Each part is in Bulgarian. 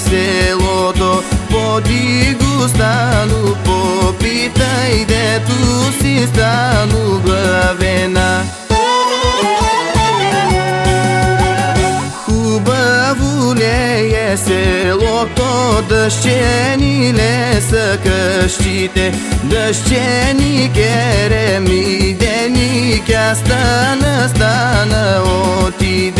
селото, поди го стану, попитай дето си стану главена. Хубаво ли е селото, дъщени леса къщите, дъщени кереми, дени стана, стана отиде.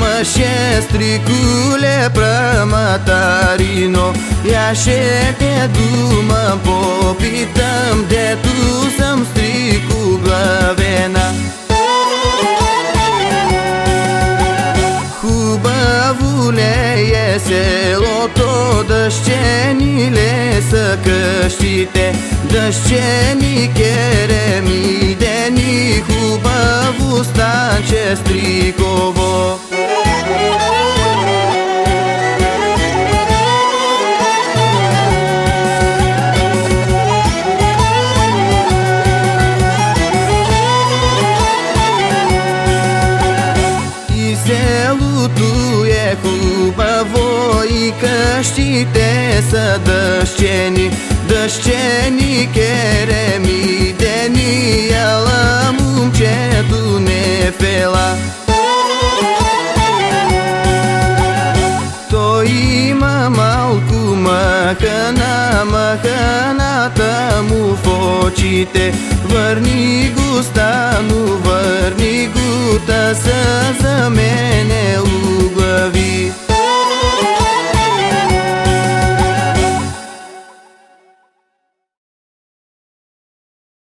Дума шестри куле праматарино. Я ще те дума попитам Дето съм стрику главена Хубаво ли е селото Дъщени ли са къщите? Дъщени кереми дени Хубаво станче стриково хубаво и къщите са дъщени, дъщени кереми, дени яла момчето не фела. Той има малко махана, маханата